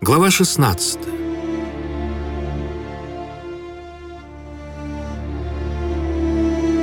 Глава 16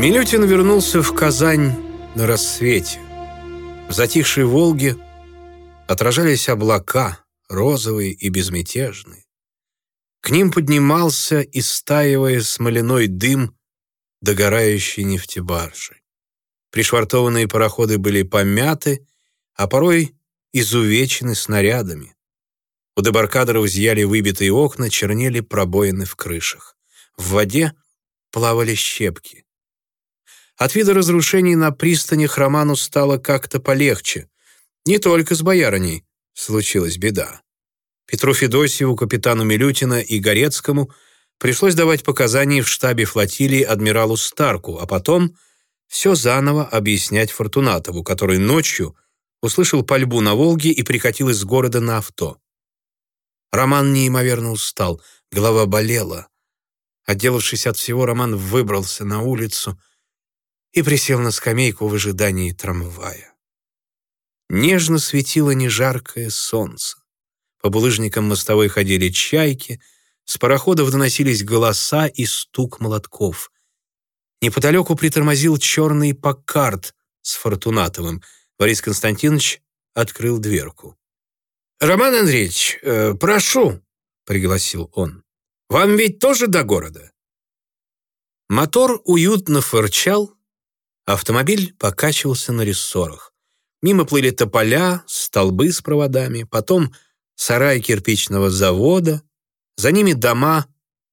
Милютин вернулся в Казань на рассвете. В затихшей Волге отражались облака, розовые и безмятежные. К ним поднимался, истаивая смоляной дым догорающей нефтебаржи. Пришвартованные пароходы были помяты, а порой изувечены снарядами. У дебаркадеров зияли выбитые окна, чернели пробоины в крышах. В воде плавали щепки. От вида разрушений на пристанях Роману стало как-то полегче. Не только с боярыней случилась беда. Петру Федосьеву, капитану Милютина и Горецкому пришлось давать показания в штабе флотилии адмиралу Старку, а потом все заново объяснять Фортунатову, который ночью услышал пальбу на Волге и прикатил из города на авто. Роман неимоверно устал, голова болела. Отделавшись от всего, Роман выбрался на улицу и присел на скамейку в ожидании трамвая. Нежно светило нежаркое солнце. По булыжникам мостовой ходили чайки, с пароходов доносились голоса и стук молотков. Неподалеку притормозил черный Паккарт с Фортунатовым. Борис Константинович открыл дверку. «Роман Андреевич, э, прошу», — пригласил он. «Вам ведь тоже до города?» Мотор уютно фырчал, автомобиль покачивался на рессорах. Мимо плыли тополя, столбы с проводами, потом сарай кирпичного завода, за ними дома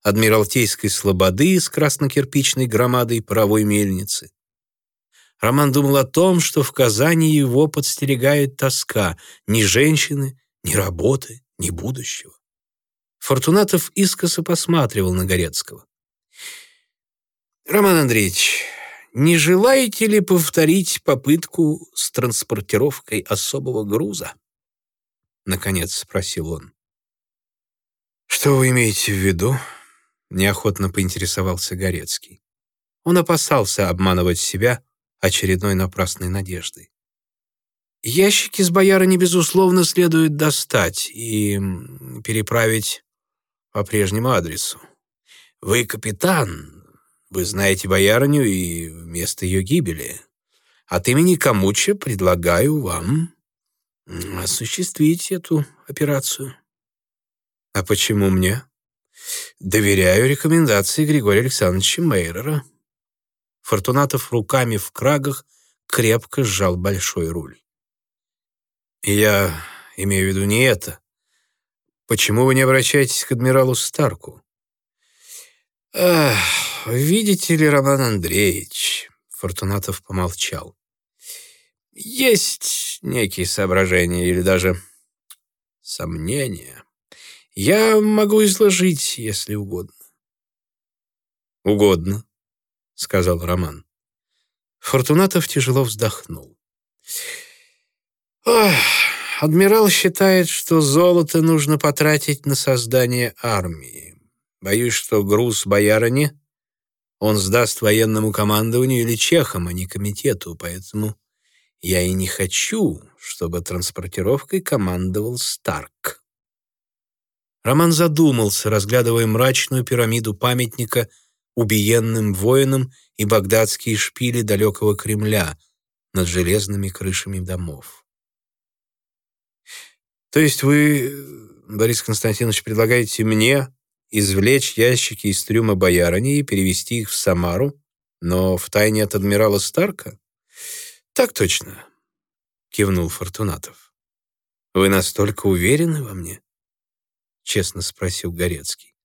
Адмиралтейской слободы с краснокирпичной громадой паровой мельницы. Роман думал о том, что в Казани его подстерегает тоска ни женщины, ни работы, ни будущего. Фортунатов искоса посматривал на Горецкого. «Роман Андреевич, не желаете ли повторить попытку с транспортировкой особого груза?» Наконец спросил он. «Что вы имеете в виду?» Неохотно поинтересовался Горецкий. Он опасался обманывать себя очередной напрасной надеждой. Ящики с боярыни, безусловно, следует достать и переправить по прежнему адресу. Вы капитан, вы знаете боярыню и место ее гибели. От имени Камуча предлагаю вам осуществить эту операцию. А почему мне? Доверяю рекомендации Григория Александровича Мейрера. Фортунатов руками в крагах крепко сжал большой руль. Я имею в виду не это. Почему вы не обращаетесь к адмиралу Старку? Ах, видите ли, Роман Андреевич, Фортунатов помолчал. Есть некие соображения или даже сомнения. Я могу изложить, если угодно. Угодно, сказал Роман. Фортунатов тяжело вздохнул. Ох, адмирал считает, что золото нужно потратить на создание армии. Боюсь, что груз боярыни он сдаст военному командованию или чехам, а не комитету, поэтому я и не хочу, чтобы транспортировкой командовал Старк. Роман задумался, разглядывая мрачную пирамиду памятника убиенным воинам и багдадские шпили далекого Кремля над железными крышами домов. То есть вы, Борис Константинович, предлагаете мне извлечь ящики из трюма боярыни и перевести их в Самару, но в тайне от адмирала Старка? Так точно, кивнул Фортунатов. Вы настолько уверены во мне? Честно спросил Горецкий.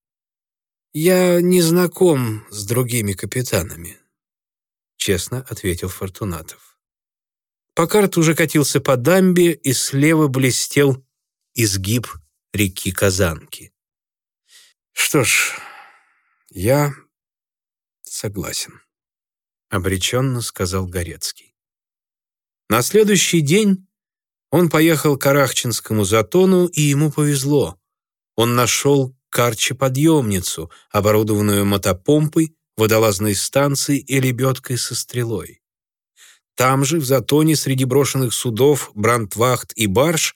Я не знаком с другими капитанами, честно ответил Фортунатов. Покарт уже катился по дамбе, и слева блестел изгиб реки Казанки. Что ж, я согласен, обреченно сказал Горецкий. На следующий день он поехал к Арахчинскому затону, и ему повезло. Он нашел карчеподъемницу, оборудованную мотопомпой, водолазной станцией и лебедкой со стрелой. Там же, в затоне, среди брошенных судов, брандвахт и барж,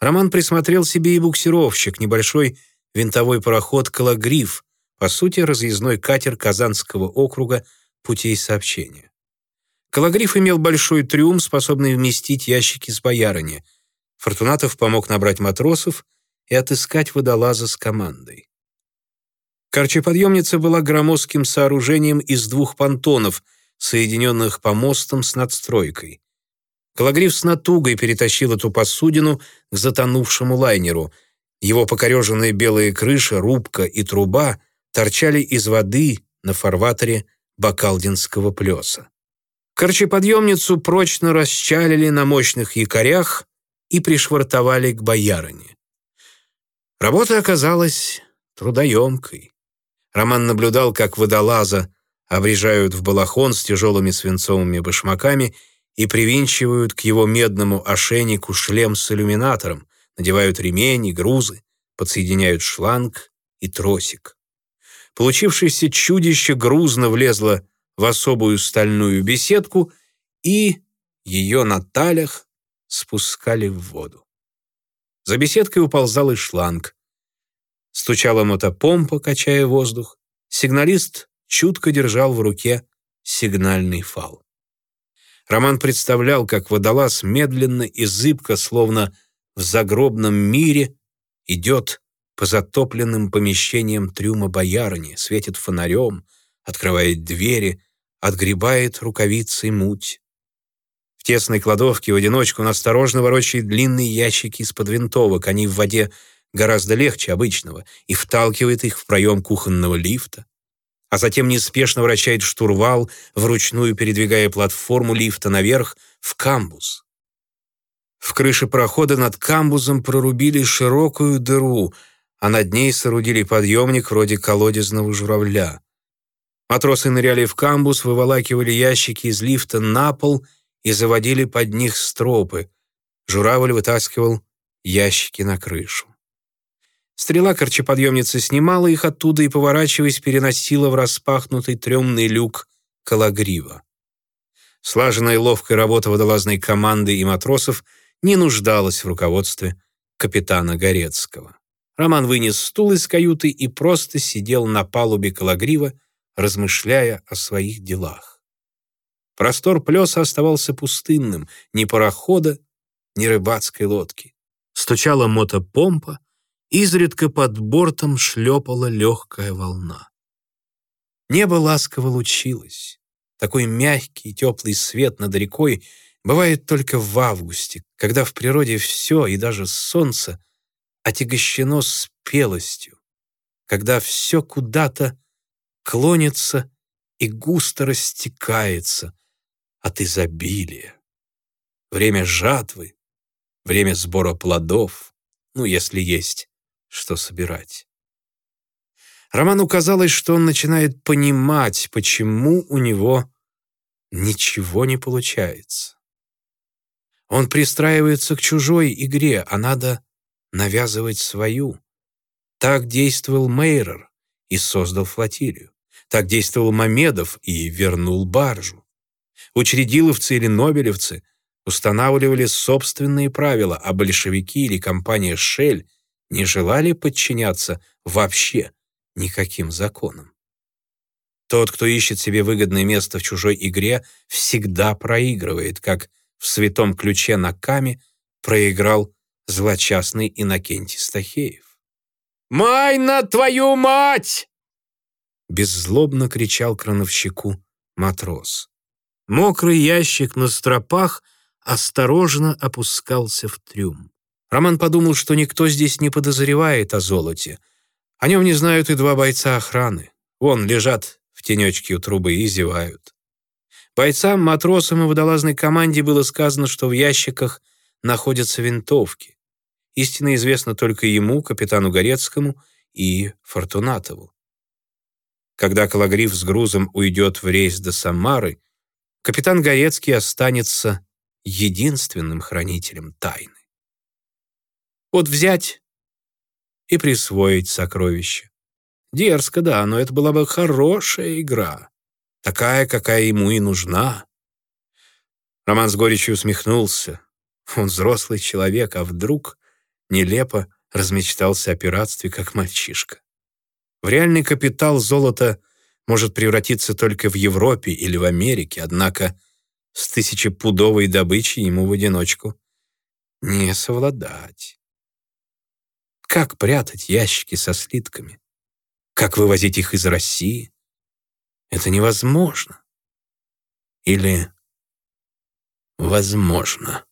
Роман присмотрел себе и буксировщик, небольшой винтовой пароход «Калагриф», по сути, разъездной катер Казанского округа путей сообщения. Калагриф имел большой трюм, способный вместить ящики с боярыни. Фортунатов помог набрать матросов и отыскать водолаза с командой. Корчеподъемница была громоздким сооружением из двух понтонов, соединенных помостом с надстройкой. Калагриф с натугой перетащил эту посудину к затонувшему лайнеру. Его покореженные белые крыши, рубка и труба торчали из воды на фарватере Бакалдинского плеса. Корчеподъемницу прочно расчалили на мощных якорях и пришвартовали к боярине. Работа оказалась трудоемкой. Роман наблюдал, как водолаза обрежают в балахон с тяжелыми свинцовыми башмаками и привинчивают к его медному ошейнику шлем с иллюминатором, надевают ремень и грузы, подсоединяют шланг и тросик. Получившееся чудище грузно влезло в особую стальную беседку, и ее на талях спускали в воду. За беседкой уползал и шланг. Стучала мотопомпа, качая воздух. Сигналист чутко держал в руке сигнальный фал. Роман представлял, как водолаз медленно и зыбко, словно в загробном мире, идет по затопленным помещениям трюма боярни, светит фонарем, открывает двери, отгребает рукавицей муть. В тесной кладовке в одиночку он осторожно ворочает длинные ящики из-под винтовок, они в воде гораздо легче обычного, и вталкивает их в проем кухонного лифта, а затем неспешно вращает штурвал, вручную передвигая платформу лифта наверх в камбуз. В крыше прохода над камбузом прорубили широкую дыру — а над ней соорудили подъемник вроде колодезного журавля. Матросы ныряли в камбус, выволакивали ящики из лифта на пол и заводили под них стропы. Журавль вытаскивал ящики на крышу. Стрела корчеподъемницы снимала их оттуда и, поворачиваясь, переносила в распахнутый трёмный люк калагрива. Слаженная и ловкая работа водолазной команды и матросов не нуждалась в руководстве капитана Горецкого. Роман вынес стул из каюты и просто сидел на палубе Калагрива, размышляя о своих делах. Простор плеса оставался пустынным, ни парохода, ни рыбацкой лодки. Стучала мотопомпа, изредка под бортом шлепала легкая волна. Небо ласково лучилось. Такой мягкий теплый свет над рекой бывает только в августе, когда в природе все, и даже солнце, отягощено спелостью, когда все куда-то клонится и густо растекается от изобилия. Время жатвы, время сбора плодов, ну, если есть что собирать. Роману казалось, что он начинает понимать, почему у него ничего не получается. Он пристраивается к чужой игре, а надо навязывать свою. Так действовал Мейрер и создал флотилию. Так действовал Мамедов и вернул баржу. Учредиловцы или нобелевцы устанавливали собственные правила, а большевики или компания «Шель» не желали подчиняться вообще никаким законам. Тот, кто ищет себе выгодное место в чужой игре, всегда проигрывает, как в «Святом ключе» на Каме проиграл злочастный Иннокентий Стахеев. «Май на твою мать!» Беззлобно кричал крановщику матрос. Мокрый ящик на стропах осторожно опускался в трюм. Роман подумал, что никто здесь не подозревает о золоте. О нем не знают и два бойца охраны. Вон лежат в тенечке у трубы и зевают. Бойцам, матросам и водолазной команде было сказано, что в ящиках находятся винтовки. Истина известна только ему, капитану Горецкому и Фортунатову. Когда Калагриф с грузом уйдет в рейс до Самары, капитан Горецкий останется единственным хранителем тайны. Вот взять и присвоить сокровище. Дерзко, да, но это была бы хорошая игра. Такая, какая ему и нужна. Роман с горечью усмехнулся. Он взрослый человек, а вдруг нелепо размечтался о пиратстве, как мальчишка. В реальный капитал золото может превратиться только в Европе или в Америке, однако с тысячепудовой добычей ему в одиночку не совладать. Как прятать ящики со слитками? Как вывозить их из России? Это невозможно. Или возможно.